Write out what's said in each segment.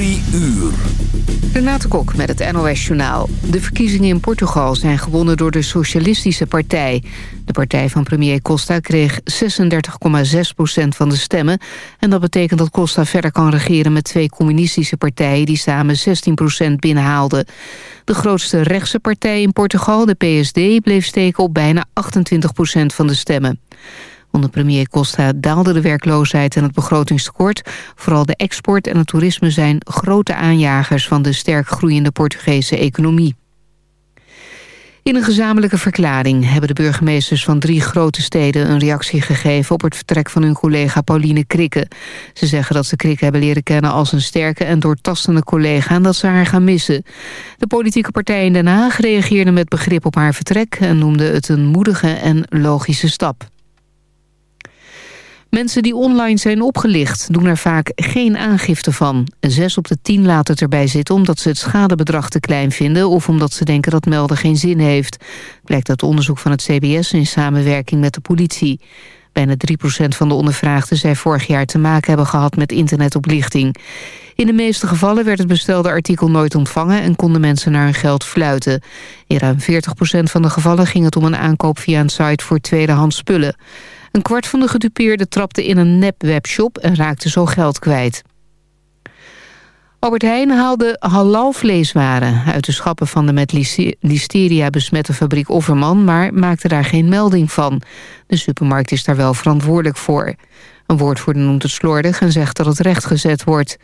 Drie uur. Renate Kok met het NOS Journaal. De verkiezingen in Portugal zijn gewonnen door de Socialistische Partij. De partij van premier Costa kreeg 36,6% van de stemmen... en dat betekent dat Costa verder kan regeren met twee communistische partijen... die samen 16% binnenhaalden. De grootste rechtse partij in Portugal, de PSD, bleef steken op bijna 28% van de stemmen. Onder premier Costa daalde de werkloosheid en het begrotingstekort. Vooral de export en het toerisme zijn grote aanjagers... van de sterk groeiende Portugese economie. In een gezamenlijke verklaring hebben de burgemeesters van drie grote steden een reactie gegeven op het vertrek van hun collega Pauline Krikke. Ze zeggen dat ze Krikke hebben leren kennen als een sterke en doortastende collega en dat ze haar gaan missen. De politieke partij in Den Haag reageerde met begrip op haar vertrek en noemde het een moedige en logische stap. Mensen die online zijn opgelicht doen er vaak geen aangifte van. Zes op de tien laten het erbij zitten omdat ze het schadebedrag te klein vinden... of omdat ze denken dat melden geen zin heeft. Blijkt uit onderzoek van het CBS in samenwerking met de politie. Bijna 3% van de ondervraagden zei vorig jaar te maken hebben gehad met internetoplichting. In de meeste gevallen werd het bestelde artikel nooit ontvangen... en konden mensen naar hun geld fluiten. In ruim 40% van de gevallen ging het om een aankoop via een site voor tweedehands spullen. Een kwart van de gedupeerden trapte in een nep-webshop en raakte zo geld kwijt. Albert Heijn haalde halalvleeswaren uit de schappen van de met listeria besmette fabriek Offerman, maar maakte daar geen melding van. De supermarkt is daar wel verantwoordelijk voor. Een woordvoerder noemt het slordig en zegt dat het rechtgezet wordt.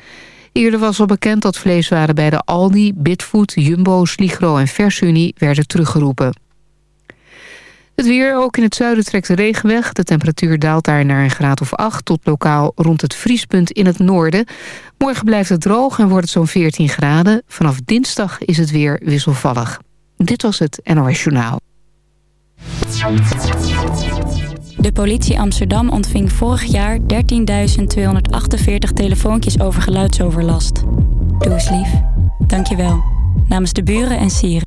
Eerder was al bekend dat vleeswaren bij de Aldi, Bitfood, Jumbo, Sligro en Versunie werden teruggeroepen. Het weer, ook in het zuiden trekt de regen weg. De temperatuur daalt daar naar een graad of 8... tot lokaal rond het vriespunt in het noorden. Morgen blijft het droog en wordt het zo'n 14 graden. Vanaf dinsdag is het weer wisselvallig. Dit was het NOS Journaal. De politie Amsterdam ontving vorig jaar 13.248 telefoontjes over geluidsoverlast. Doe eens lief. Dank je wel. Namens de buren en sieren.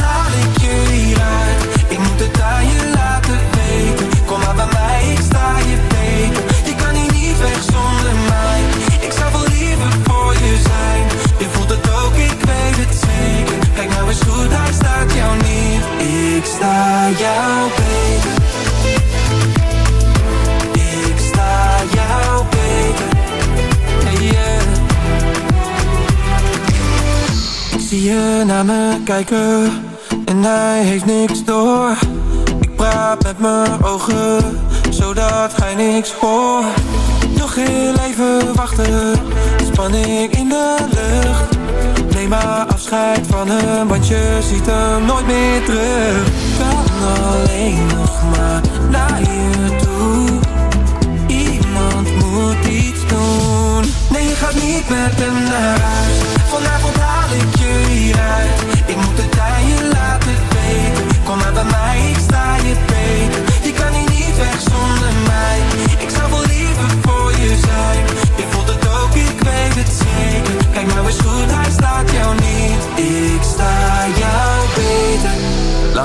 Ik sta jou beter. Ik sta jou beter. Hey yeah. Ik zie je naar me kijken en hij heeft niks door. Ik praat met mijn ogen zodat hij niks hoort. Nog heel leven wachten, span ik in de lucht. Neem maar van een want ziet hem nooit meer terug. Kan alleen nog maar naar je toe. Iemand moet iets doen. Nee, je gaat niet met hem naar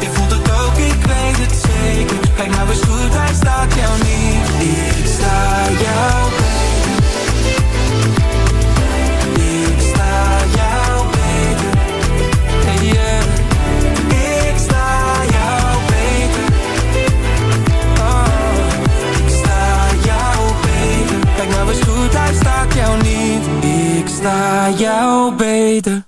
je voelt het ook, ik weet het zeker. Kijk nou eens goed, hij staat jou niet. Ik sta jou beter. Ik sta jou beter. Hey yeah. Ik sta jou beter. Oh Ik sta jou beter. Kijk nou eens goed, hij staat jou niet. Ik sta jou beter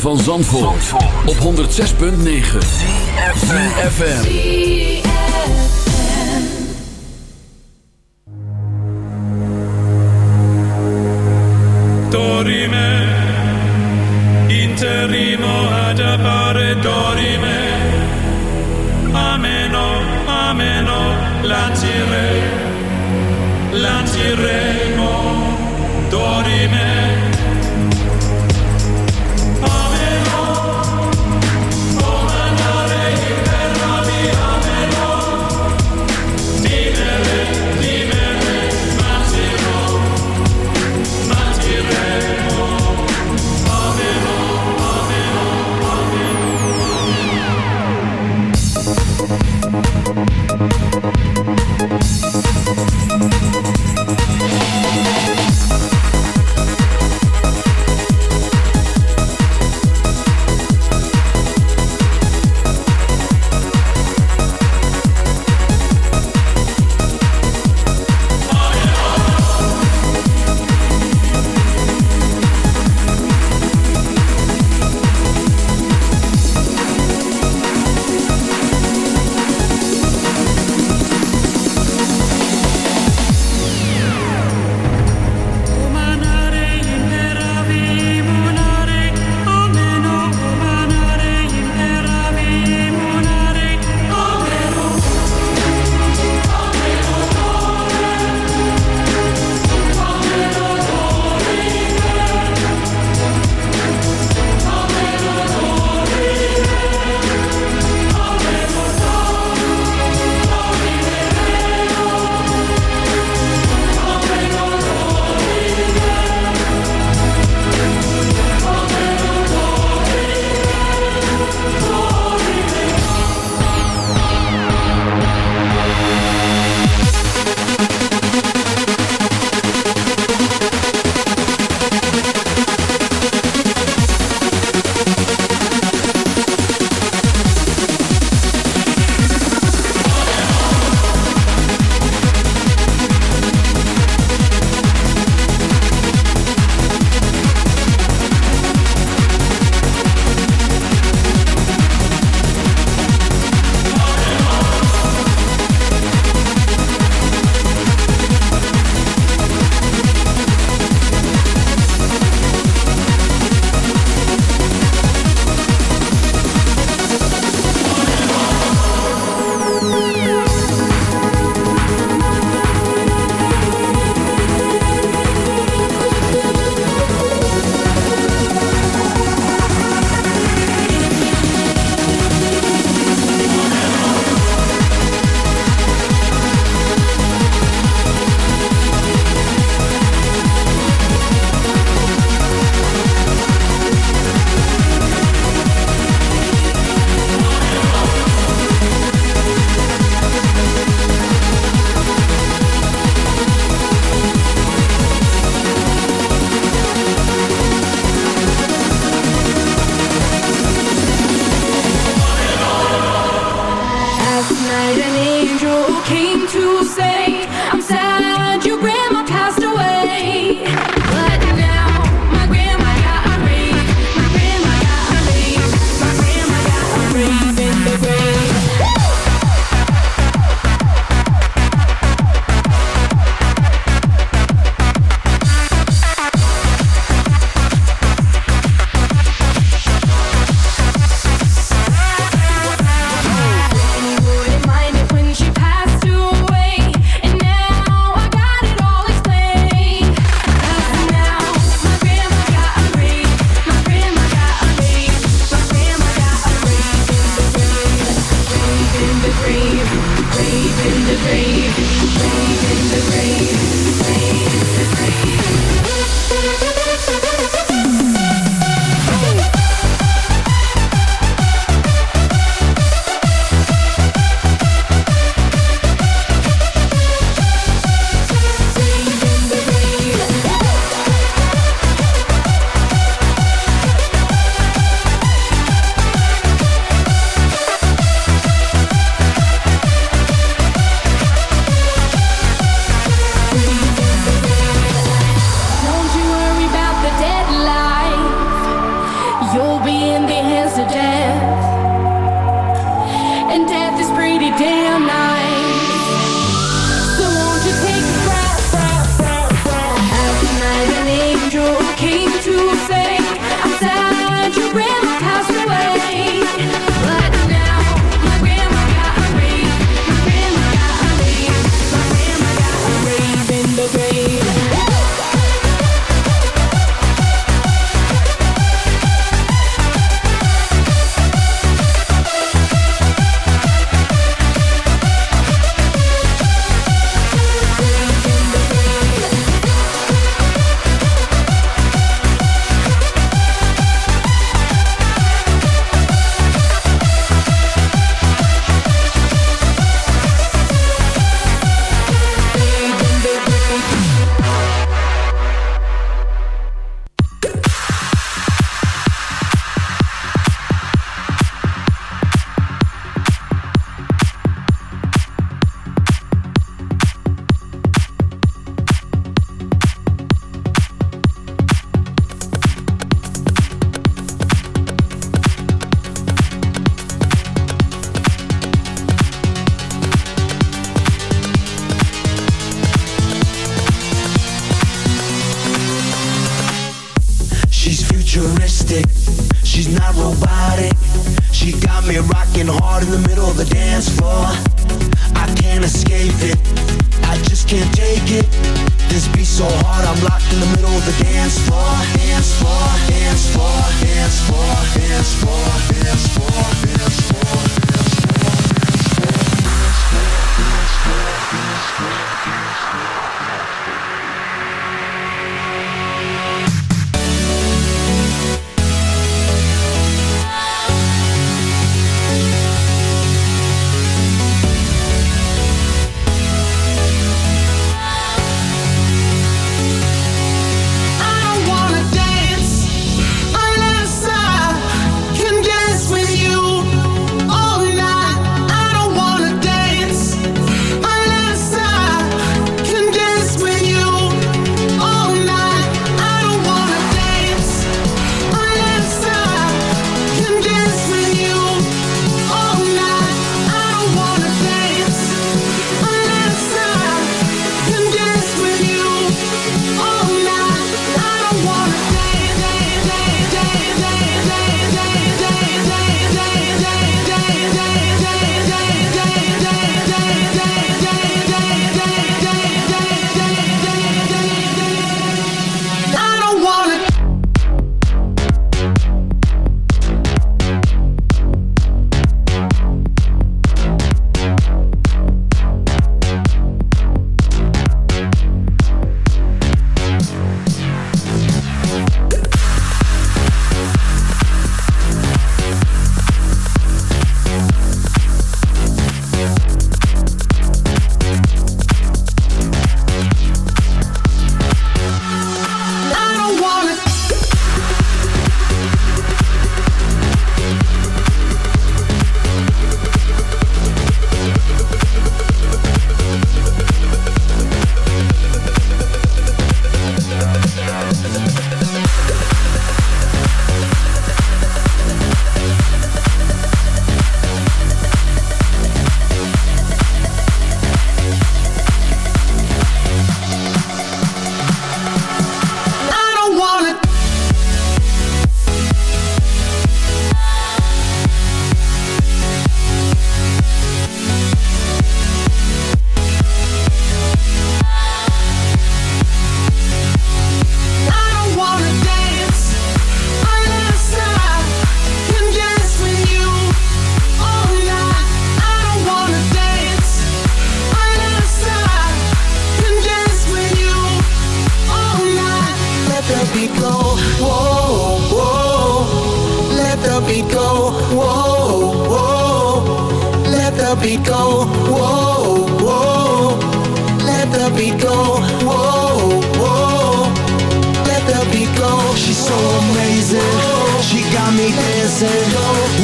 van Zandvoort, op 106.9 ZFM. Dorime inter arriveremo ad appare dorime. Ameno, ameno, lancire, lanciremo dorime.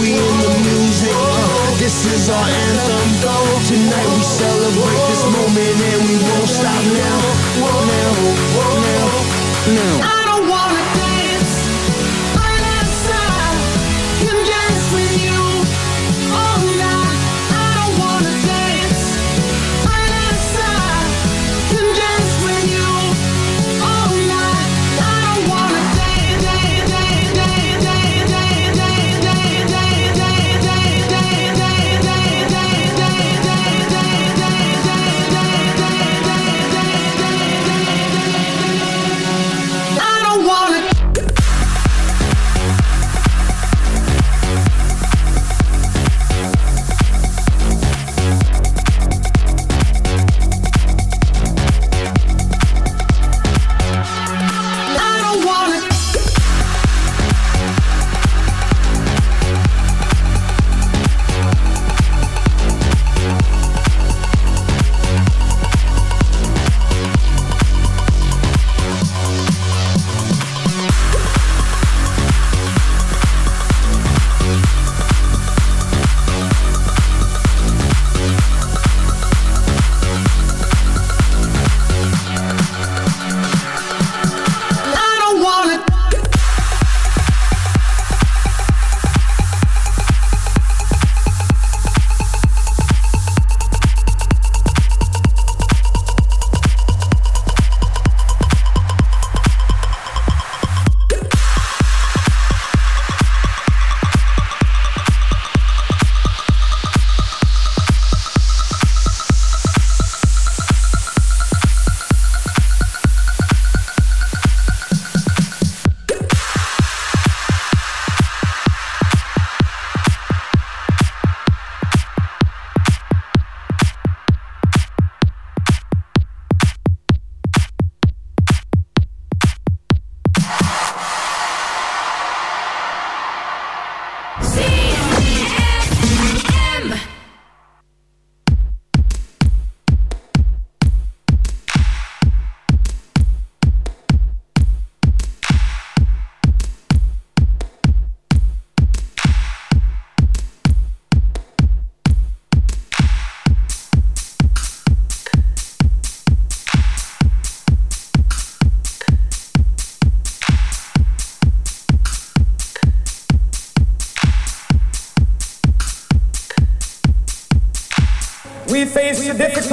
We in the music, uh, this is our anthem. Tonight we celebrate this moment and we won't stop now. Now, now, now.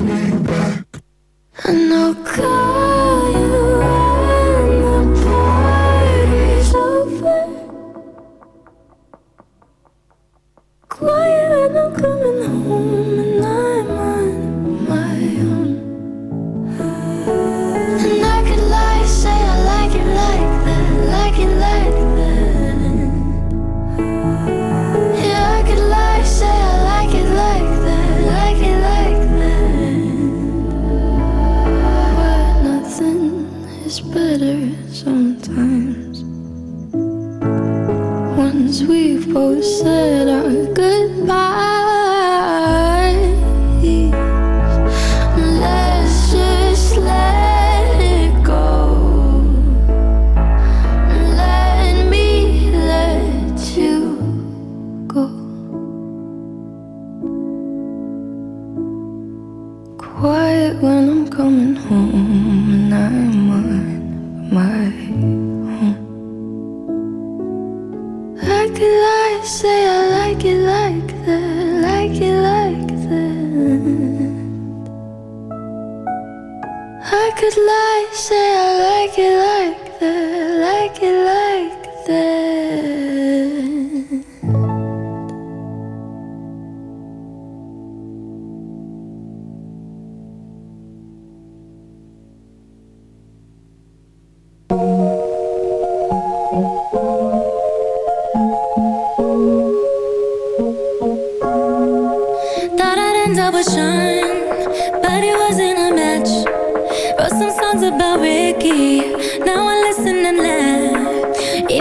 back no God.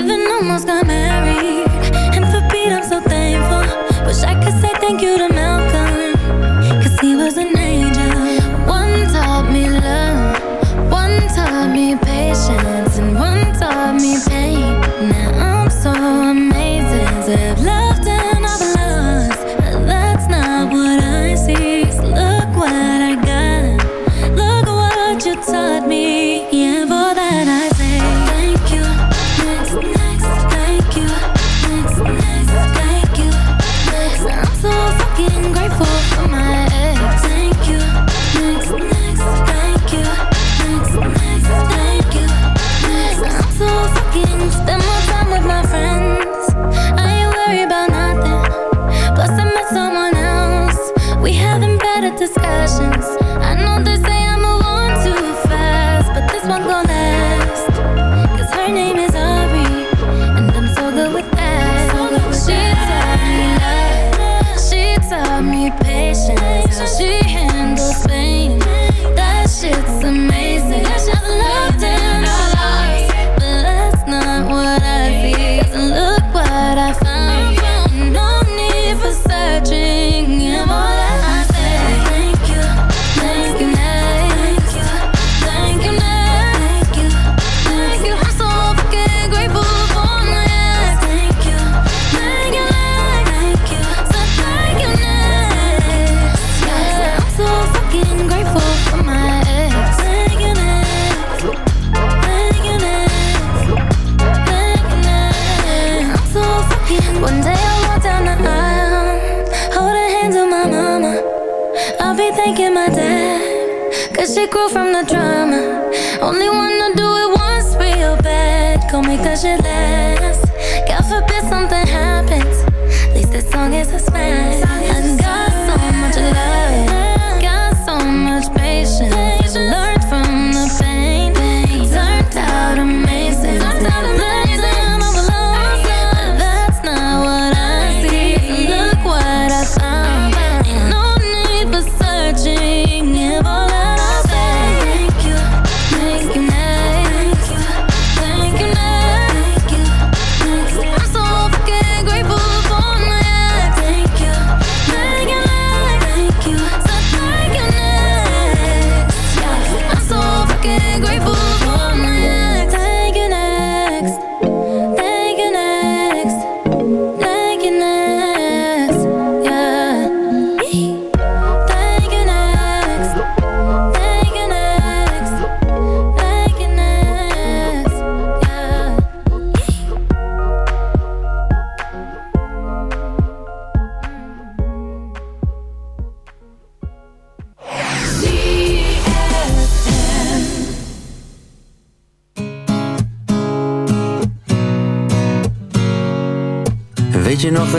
Even almost got married. And for Pete, I'm so thankful. Wish I could say thank you to thanking my dad. Cause she grew from the drama. Only wanna do it once real bad. Go make that shit last. God forbid something happens. At least this song is a smash. I got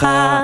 Weer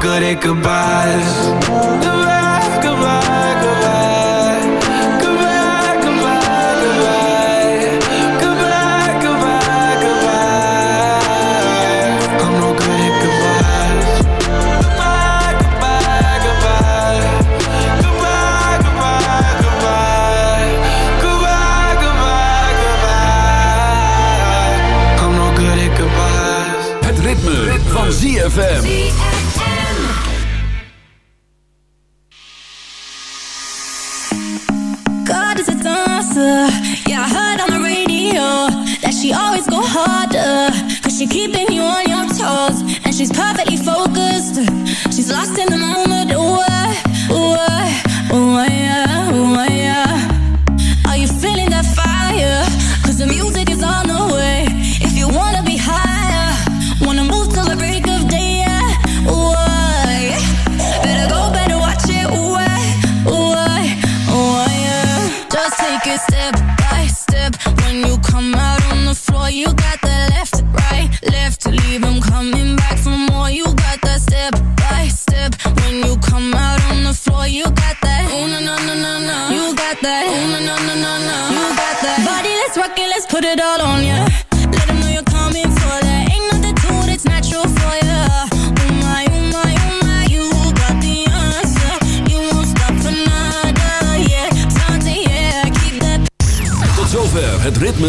good at goodbyes. She's perfectly focused. She's lost in the moment.